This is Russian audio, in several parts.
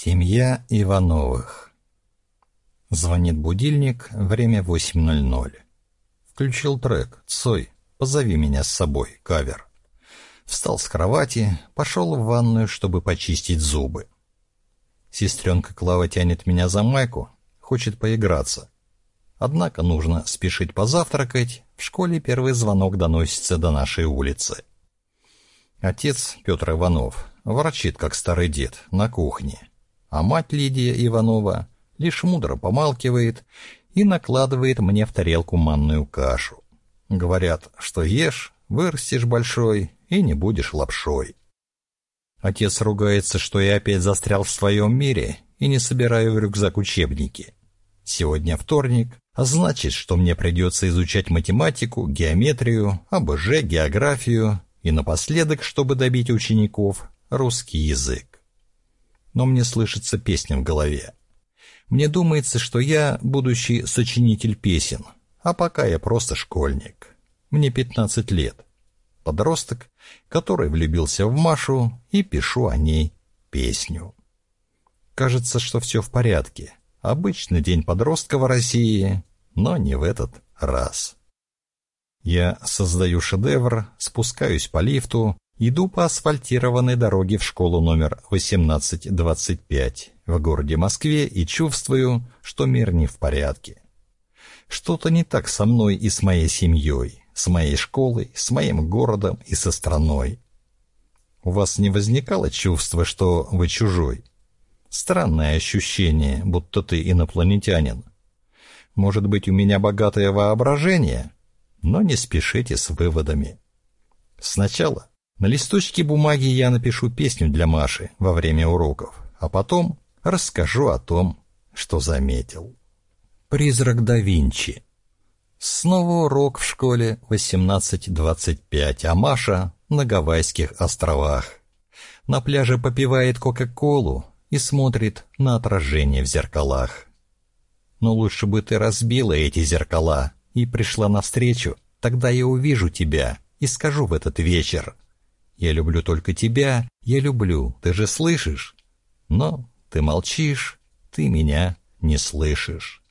Семья Ивановых. Звонит будильник, время 8.00. Включил трек «Цой, позови меня с собой, кавер». Встал с кровати, пошел в ванную, чтобы почистить зубы. Сестренка Клава тянет меня за майку, хочет поиграться. Однако нужно спешить позавтракать, в школе первый звонок доносится до нашей улицы. Отец, Петр Иванов, ворчит, как старый дед, на кухне а мать Лидия Иванова лишь мудро помалкивает и накладывает мне в тарелку манную кашу. Говорят, что ешь, вырастешь большой и не будешь лапшой. Отец ругается, что я опять застрял в своем мире и не собираю в рюкзак учебники. Сегодня вторник, а значит, что мне придется изучать математику, геометрию, АБЖ, географию и напоследок, чтобы добить учеников, русский язык но мне слышится песня в голове. Мне думается, что я будущий сочинитель песен, а пока я просто школьник. Мне 15 лет. Подросток, который влюбился в Машу и пишу о ней песню. Кажется, что все в порядке. Обычный день подростка в России, но не в этот раз. Я создаю шедевр, спускаюсь по лифту, Иду по асфальтированной дороге в школу номер 1825 в городе Москве и чувствую, что мир не в порядке. Что-то не так со мной и с моей семьей, с моей школой, с моим городом и со страной. У вас не возникало чувства, что вы чужой? Странное ощущение, будто ты инопланетянин. Может быть, у меня богатое воображение? Но не спешите с выводами. Сначала на листочке бумаги я напишу песню для Маши во время уроков, а потом расскажу о том, что заметил. Призрак да Винчи. Снова урок в школе 18.25, а Маша на Гавайских островах. На пляже попивает Кока-Колу и смотрит на отражение в зеркалах. Но лучше бы ты разбила эти зеркала и пришла навстречу, тогда я увижу тебя и скажу в этот вечер — я люблю только тебя, я люблю, ты же слышишь? Но ты молчишь, ты меня не слышишь.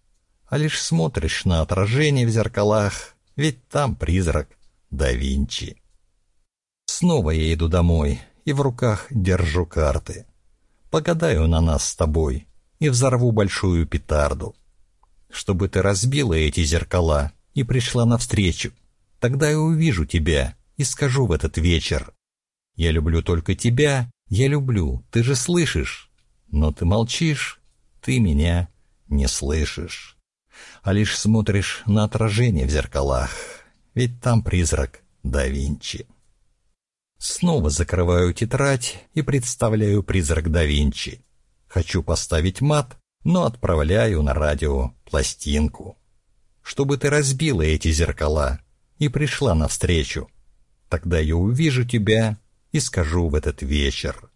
А лишь смотришь на отражение в зеркалах, ведь там призрак да Винчи. Снова я иду домой и в руках держу карты. Погадаю на нас с тобой и взорву большую петарду. Чтобы ты разбила эти зеркала и пришла навстречу, тогда я увижу тебя и скажу в этот вечер, я люблю только тебя, я люблю, ты же слышишь. Но ты молчишь, ты меня не слышишь. А лишь смотришь на отражение в зеркалах, ведь там призрак да Винчи. Снова закрываю тетрадь и представляю призрак да Винчи. Хочу поставить мат, но отправляю на радио пластинку. Чтобы ты разбила эти зеркала и пришла навстречу. Тогда я увижу тебя и скажу в этот вечер.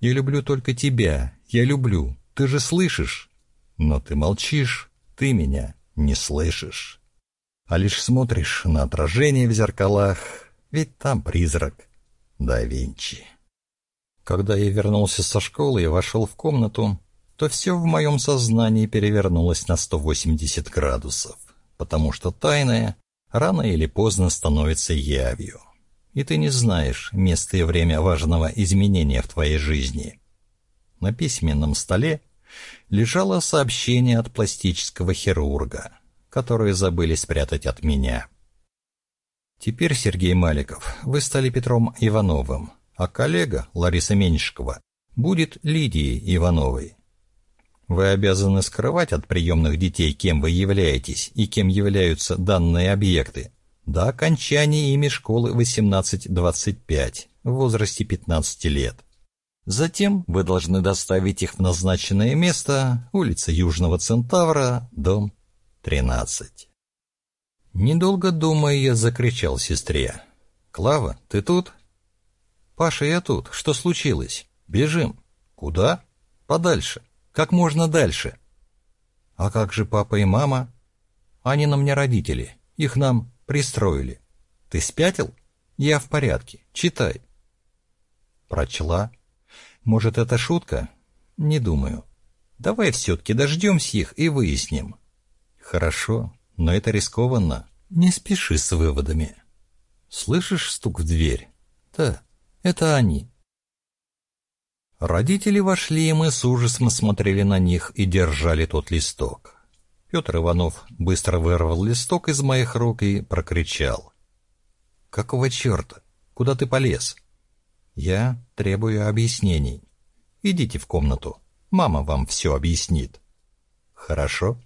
Я люблю только тебя, я люблю, ты же слышишь. Но ты молчишь, ты меня не слышишь. А лишь смотришь на отражение в зеркалах, ведь там призрак да Винчи. Когда я вернулся со школы и вошел в комнату, то все в моем сознании перевернулось на 180 градусов, потому что тайное рано или поздно становится явью и ты не знаешь место и время важного изменения в твоей жизни. На письменном столе лежало сообщение от пластического хирурга, которое забыли спрятать от меня. Теперь, Сергей Маликов, вы стали Петром Ивановым, а коллега, Лариса Меньшикова, будет Лидией Ивановой. Вы обязаны скрывать от приемных детей, кем вы являетесь и кем являются данные объекты, до окончания ими школы 18-25 в возрасте 15 лет. Затем вы должны доставить их в назначенное место, улица Южного Центавра, дом 13. Недолго думая, я закричал сестре. «Клава, ты тут?» «Паша, я тут. Что случилось? Бежим». «Куда?» «Подальше. Как можно дальше». «А как же папа и мама?» «Они нам не родители. Их нам Пристроили. Ты спятил? Я в порядке. Читай. Прочла. Может, это шутка? Не думаю. Давай все-таки дождемся их и выясним. Хорошо, но это рискованно. Не спеши с выводами. Слышишь стук в дверь? Да, это они. Родители вошли, и мы с ужасом смотрели на них и держали тот листок. Петр Иванов быстро вырвал листок из моих рук и прокричал. «Какого черта? Куда ты полез?» «Я требую объяснений. Идите в комнату. Мама вам все объяснит». «Хорошо».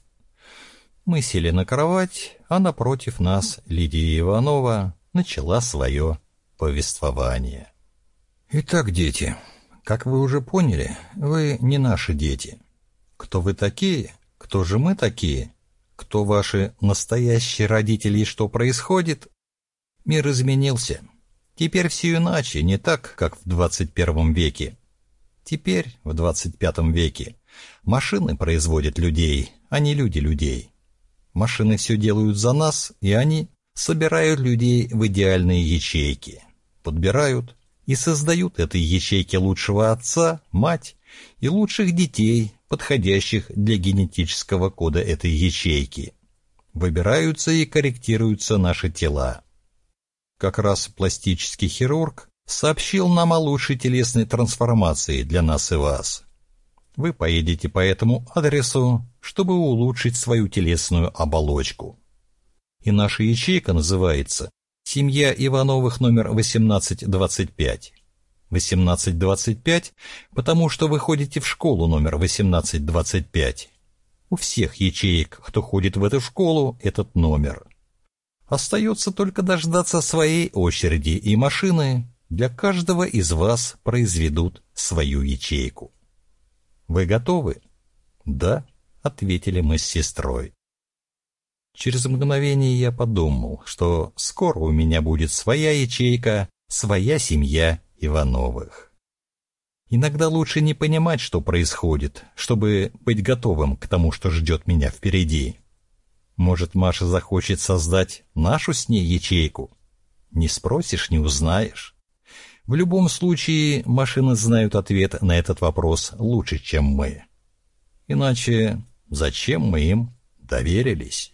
Мы сели на кровать, а напротив нас Лидия Иванова начала свое повествование. «Итак, дети, как вы уже поняли, вы не наши дети. Кто вы такие? Кто же мы такие? Кто ваши настоящие родители и что происходит? Мир изменился. Теперь все иначе, не так, как в 21 веке. Теперь, в 25 веке, машины производят людей, а не люди людей. Машины все делают за нас, и они собирают людей в идеальные ячейки. Подбирают и создают этой ячейке лучшего отца, мать и лучших детей, подходящих для генетического кода этой ячейки. Выбираются и корректируются наши тела. Как раз пластический хирург сообщил нам о лучшей телесной трансформации для нас и вас. Вы поедете по этому адресу, чтобы улучшить свою телесную оболочку. И наша ячейка называется «Семья Ивановых номер 1825». 1825, потому что вы ходите в школу номер 1825. У всех ячеек, кто ходит в эту школу, этот номер. Остается только дождаться своей очереди, и машины для каждого из вас произведут свою ячейку. Вы готовы? Да, ответили мы с сестрой. Через мгновение я подумал, что скоро у меня будет своя ячейка, своя семья Ивановых. Иногда лучше не понимать, что происходит, чтобы быть готовым к тому, что ждет меня впереди. Может, Маша захочет создать нашу с ней ячейку? Не спросишь, не узнаешь. В любом случае, машины знают ответ на этот вопрос лучше, чем мы. Иначе зачем мы им доверились?